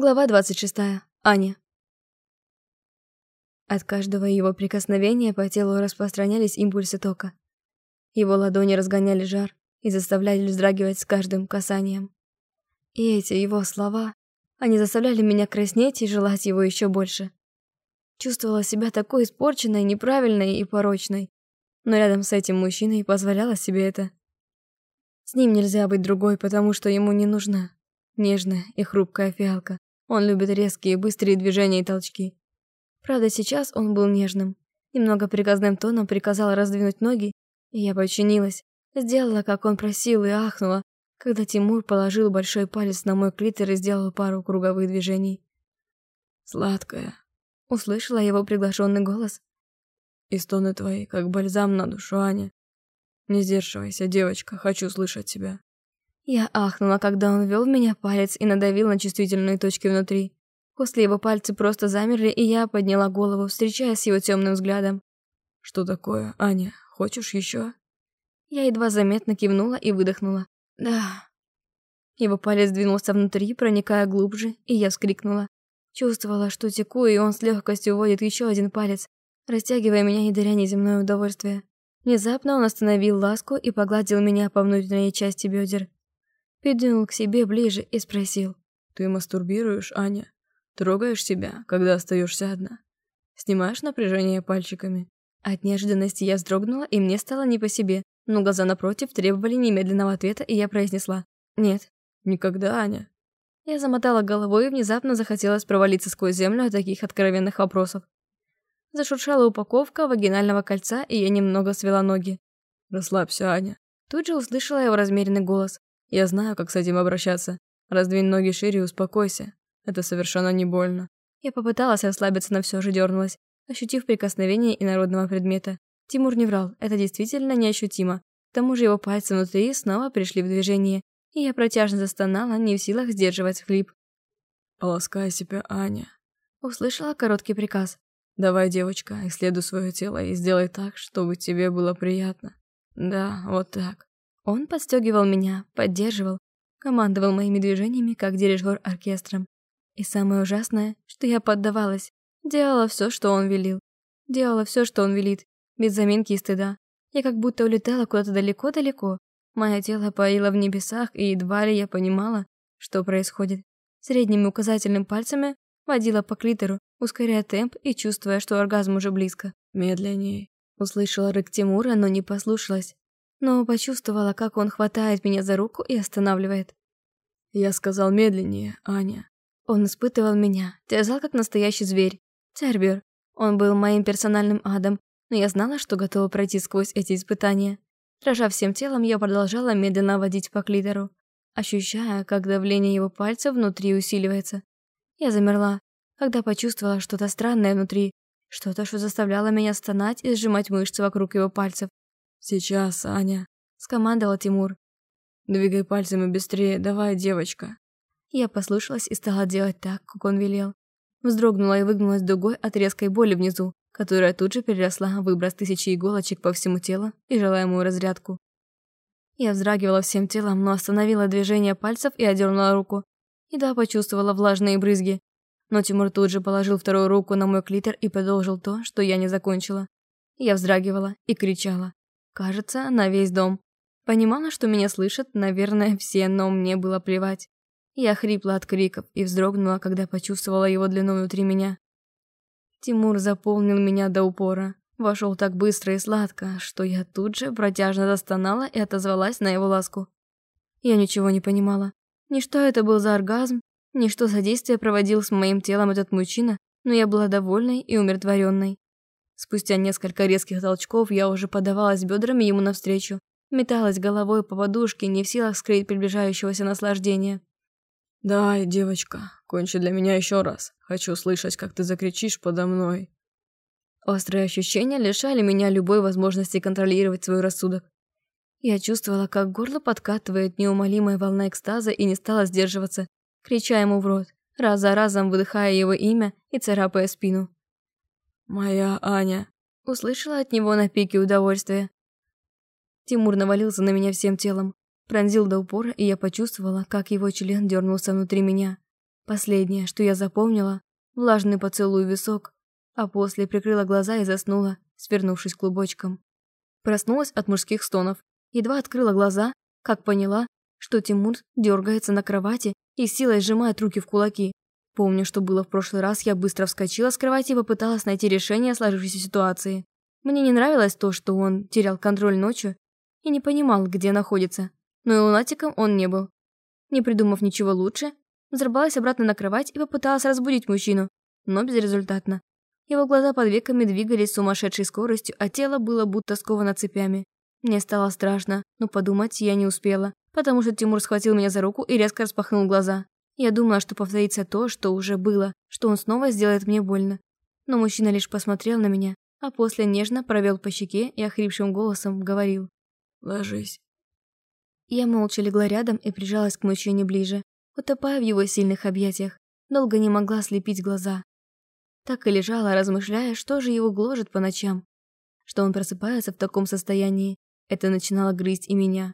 Глава 26. Аня. От каждого его прикосновения по телу распространялись импульсы тока. Его ладони разгоняли жар и заставляли вздрагивать с каждым касанием. И эти его слова, они заставляли меня краснеть и желать его еще больше. Чувствовала себя такой испорченной, неправильной и порочной, но рядом с этим мужчиной позволяла себе это. С ним нельзя быть другой, потому что ему не нужна нежная и хрупкая фиалка. Он любит резкие, быстрые движения и толчки. Правда, сейчас он был нежным. Немного приказным тоном приказал раздвинуть ноги, и я подчинилась. Сделала, как он просил, и ахнула, когда Тимур положил большой палец на мой клитор и сделал пару круговых движений. «Сладкая», — услышала его приглашенный голос. «И стоны твои, как бальзам на душу, Аня. Не сдерживайся, девочка, хочу слышать тебя». Я ахнула, когда он ввел в меня палец и надавил на чувствительные точки внутри. После его пальцы просто замерли, и я подняла голову, встречаясь с его темным взглядом. «Что такое, Аня? Хочешь еще?» Я едва заметно кивнула и выдохнула. «Да». Его палец двинулся внутри, проникая глубже, и я вскрикнула. Чувствовала, что теку, и он с легкостью уводит еще один палец, растягивая меня и даря неземное удовольствие. Внезапно он остановил ласку и погладил меня по внутренней части бедер. Придвинул к себе ближе и спросил. «Ты мастурбируешь, Аня? Трогаешь себя, когда остаешься одна? Снимаешь напряжение пальчиками?» От неожиданности я вздрогнула, и мне стало не по себе, но глаза напротив требовали немедленного ответа, и я произнесла «Нет». «Никогда, Аня». Я замотала головой и внезапно захотелось провалиться сквозь землю от таких откровенных вопросов. Зашуршала упаковка вагинального кольца, и я немного свела ноги. «Расслабься, Аня». Тут же услышала его размеренный голос. Я знаю, как с этим обращаться. Раздвинь ноги шире и успокойся. Это совершенно не больно. Я попыталась расслабиться, но все же дернулась, ощутив прикосновение инородного предмета. Тимур не врал, это действительно неощутимо. К тому же его пальцы внутри снова пришли в движение, и я протяжно застонала, не в силах сдерживать хлип. «Полоскай себя, Аня», — услышала короткий приказ. «Давай, девочка, исследуй свое тело и сделай так, чтобы тебе было приятно. Да, вот так. Он подстегивал меня, поддерживал, командовал моими движениями, как дирижер оркестром. И самое ужасное, что я поддавалась, делала все, что он велил. Делала все, что он велит, без заминки и стыда. Я как будто улетала куда-то далеко-далеко. Мое тело парило в небесах, и едва ли я понимала, что происходит. Средними указательным пальцами водила по клитору, ускоряя темп и чувствуя, что оргазм уже близко. «Медленнее», — услышала рык Тимура, но не послушалась но почувствовала, как он хватает меня за руку и останавливает. Я сказал медленнее, Аня. Он испытывал меня, терзал как настоящий зверь. Цербер. Он был моим персональным адом, но я знала, что готова пройти сквозь эти испытания. Дрожа всем телом, я продолжала медленно водить по клитору, ощущая, как давление его пальцев внутри усиливается. Я замерла, когда почувствовала что-то странное внутри, что-то, что заставляло меня стонать и сжимать мышцы вокруг его пальцев. «Сейчас, Аня», — скомандовал Тимур. «Двигай пальцами быстрее, давай, девочка». Я послушалась и стала делать так, как он велел. Вздрогнула и выгнулась дугой от резкой боли внизу, которая тут же переросла в выброс тысячи иголочек по всему телу и желаемую разрядку. Я вздрагивала всем телом, но остановила движение пальцев и одернула руку. Едва почувствовала влажные брызги. Но Тимур тут же положил вторую руку на мой клитор и продолжил то, что я не закончила. Я вздрагивала и кричала. Кажется, на весь дом. Понимала, что меня слышат, наверное, все, но мне было плевать. Я хрипла от криков и вздрогнула, когда почувствовала его длину внутри меня. Тимур заполнил меня до упора. Вошел так быстро и сладко, что я тут же протяжно застонала и отозвалась на его ласку. Я ничего не понимала. Ни что это был за оргазм, ни что за действие проводил с моим телом этот мужчина, но я была довольной и умиротворенной. Спустя несколько резких толчков я уже подавалась бедрами ему навстречу, металась головой по подушке, не в силах скрыть приближающегося наслаждения. «Давай, девочка, кончи для меня еще раз. Хочу слышать, как ты закричишь подо мной». Острые ощущения лишали меня любой возможности контролировать свой рассудок. Я чувствовала, как горло подкатывает неумолимая волна экстаза и не стала сдерживаться, крича ему в рот, раз за разом выдыхая его имя и царапая спину. «Моя Аня!» Услышала от него на пике удовольствия. Тимур навалился на меня всем телом, пронзил до упора, и я почувствовала, как его член дернулся внутри меня. Последнее, что я запомнила, влажный поцелуй висок, а после прикрыла глаза и заснула, свернувшись клубочком. Проснулась от мужских стонов. Едва открыла глаза, как поняла, что Тимур дергается на кровати и силой сжимает руки в кулаки. Помню, что было в прошлый раз, я быстро вскочила с кровати и попыталась найти решение сложившейся ситуации. Мне не нравилось то, что он терял контроль ночью и не понимал, где находится. Но и лунатиком он не был. Не придумав ничего лучше, взорвалась обратно на кровать и попыталась разбудить мужчину, но безрезультатно. Его глаза под веками двигались с сумасшедшей скоростью, а тело было будто сковано цепями. Мне стало страшно, но подумать я не успела, потому что Тимур схватил меня за руку и резко распахнул глаза. Я думала, что повторится то, что уже было, что он снова сделает мне больно. Но мужчина лишь посмотрел на меня, а после нежно провел по щеке и охрипшим голосом говорил. «Ложись». Я молча легла рядом и прижалась к мужчине ближе, утопая в его сильных объятиях. Долго не могла слепить глаза. Так и лежала, размышляя, что же его гложет по ночам. Что он просыпается в таком состоянии. Это начинало грызть и меня.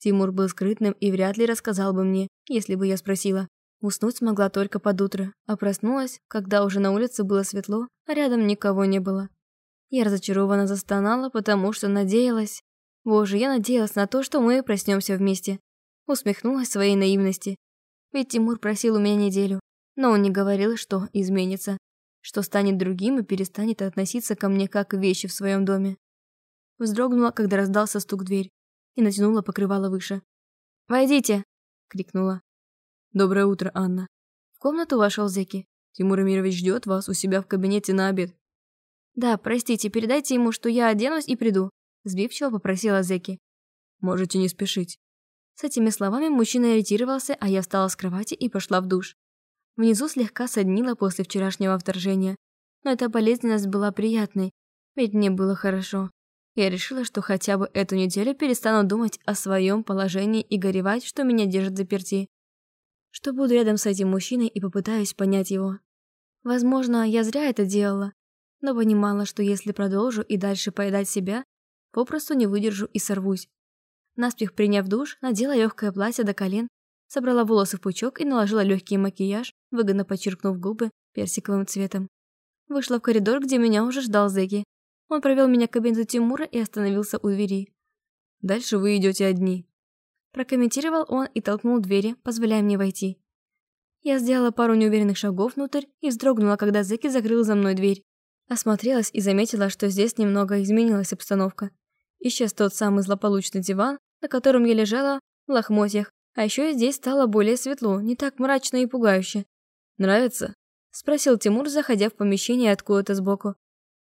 Тимур был скрытным и вряд ли рассказал бы мне, если бы я спросила. Уснуть смогла только под утро, а проснулась, когда уже на улице было светло, а рядом никого не было. Я разочарованно застонала, потому что надеялась... Боже, я надеялась на то, что мы проснемся вместе. Усмехнулась своей наивности. Ведь Тимур просил у меня неделю, но он не говорил, что изменится что станет другим и перестанет относиться ко мне как к вещи в своем доме. Вздрогнула, когда раздался стук в дверь, и натянула покрывало выше. «Войдите!» — крикнула. «Доброе утро, Анна». В комнату вошел Зеки. «Тимур Эмирович ждет вас у себя в кабинете на обед». «Да, простите, передайте ему, что я оденусь и приду», — сбивчиво попросила Зеки. «Можете не спешить». С этими словами мужчина иритировался, а я встала с кровати и пошла в душ. Внизу слегка соднило после вчерашнего вторжения, но эта болезненность была приятной, ведь мне было хорошо. Я решила, что хотя бы эту неделю перестану думать о своем положении и горевать, что меня держат заперти. Что буду рядом с этим мужчиной и попытаюсь понять его. Возможно, я зря это делала, но понимала, что если продолжу и дальше поедать себя, попросту не выдержу и сорвусь. Наспех приняв душ, надела легкое платье до колен собрала волосы в пучок и наложила легкий макияж, выгодно подчеркнув губы персиковым цветом. Вышла в коридор, где меня уже ждал Зеги. Он провел меня к кабинету Тимура и остановился у двери. «Дальше вы идете одни», – прокомментировал он и толкнул двери, позволяя мне войти. Я сделала пару неуверенных шагов внутрь и вздрогнула, когда Зеки закрыл за мной дверь. Осмотрелась и заметила, что здесь немного изменилась обстановка. Исчез тот самый злополучный диван, на котором я лежала в лохмотьях, а еще здесь стало более светло, не так мрачно и пугающе. «Нравится?» – спросил Тимур, заходя в помещение откуда-то сбоку.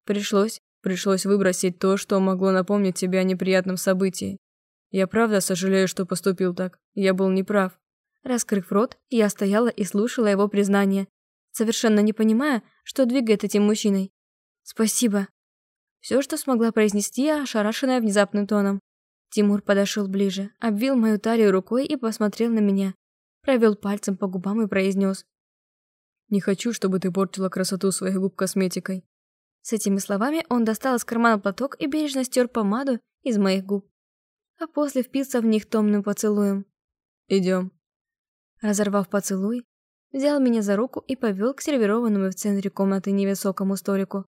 «Пришлось, пришлось выбросить то, что могло напомнить тебе о неприятном событии. Я правда сожалею, что поступил так. Я был неправ». Раскрыв рот, я стояла и слушала его признание, совершенно не понимая, что двигает этим мужчиной. «Спасибо». Все, что смогла произнести, ошарашенная внезапным тоном. Тимур подошел ближе, обвил мою талию рукой и посмотрел на меня. Провел пальцем по губам и произнес. «Не хочу, чтобы ты портила красоту своих губ косметикой». С этими словами он достал из кармана платок и бережно стер помаду из моих губ. А после впился в них томным поцелуем. «Идем». Разорвав поцелуй, взял меня за руку и повел к сервированному в центре комнаты невысокому столику.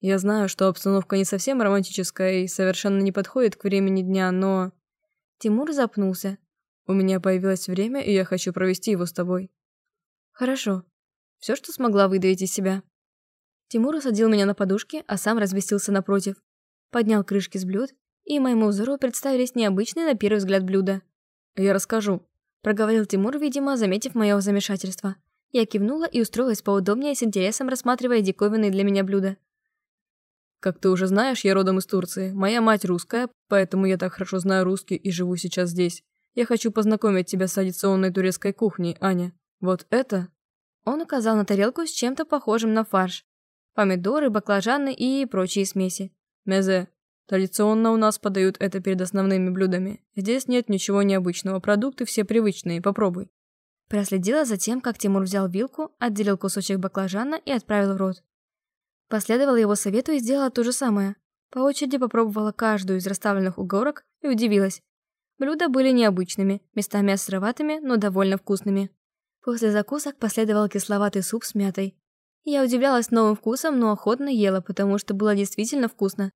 Я знаю, что обстановка не совсем романтическая и совершенно не подходит к времени дня, но... Тимур запнулся. У меня появилось время, и я хочу провести его с тобой. Хорошо. Все, что смогла выдавить из себя. Тимур усадил меня на подушке, а сам разместился напротив. Поднял крышки с блюд, и моему взору представились необычные на первый взгляд блюда. «Я расскажу», — проговорил Тимур, видимо, заметив мое замешательство. Я кивнула и устроилась поудобнее, с интересом рассматривая диковинные для меня блюда. Как ты уже знаешь, я родом из Турции. Моя мать русская, поэтому я так хорошо знаю русский и живу сейчас здесь. Я хочу познакомить тебя с традиционной турецкой кухней, Аня. Вот это...» Он указал на тарелку с чем-то похожим на фарш. Помидоры, баклажаны и прочие смеси. «Мезе. Традиционно у нас подают это перед основными блюдами. Здесь нет ничего необычного, продукты все привычные, попробуй». Проследила за тем, как Тимур взял вилку, отделил кусочек баклажана и отправил в рот. Последовала его совету и сделала то же самое. По очереди попробовала каждую из расставленных угорок и удивилась. Блюда были необычными, местами островатыми, но довольно вкусными. После закусок последовал кисловатый суп с мятой. Я удивлялась новым вкусом, но охотно ела, потому что было действительно вкусно.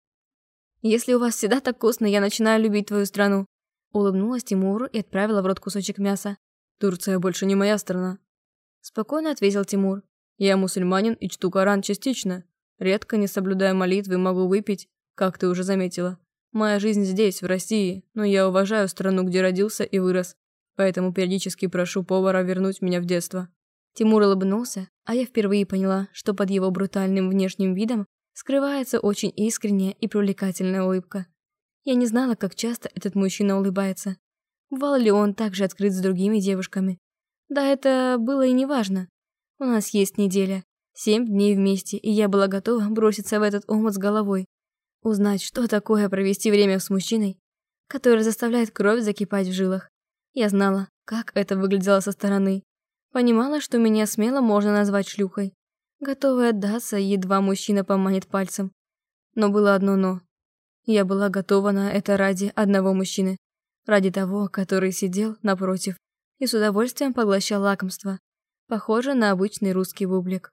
«Если у вас всегда так вкусно, я начинаю любить твою страну», улыбнулась Тимуру и отправила в рот кусочек мяса. «Турция больше не моя страна», спокойно ответил Тимур. «Я мусульманин и чту Коран частично. Редко, не соблюдая молитвы, могу выпить, как ты уже заметила. Моя жизнь здесь, в России, но я уважаю страну, где родился и вырос, поэтому периодически прошу повара вернуть меня в детство». Тимур улыбнулся, а я впервые поняла, что под его брутальным внешним видом скрывается очень искренняя и привлекательная улыбка. Я не знала, как часто этот мужчина улыбается. Бывал ли он также открыт с другими девушками? Да это было и не важно. У нас есть неделя, семь дней вместе, и я была готова броситься в этот омут с головой. Узнать, что такое провести время с мужчиной, который заставляет кровь закипать в жилах. Я знала, как это выглядело со стороны. Понимала, что меня смело можно назвать шлюхой готовая отдаться, едва мужчина поманит пальцем. Но было одно «но». Я была готова на это ради одного мужчины. Ради того, который сидел напротив и с удовольствием поглощал лакомство. Похоже на обычный русский бублик.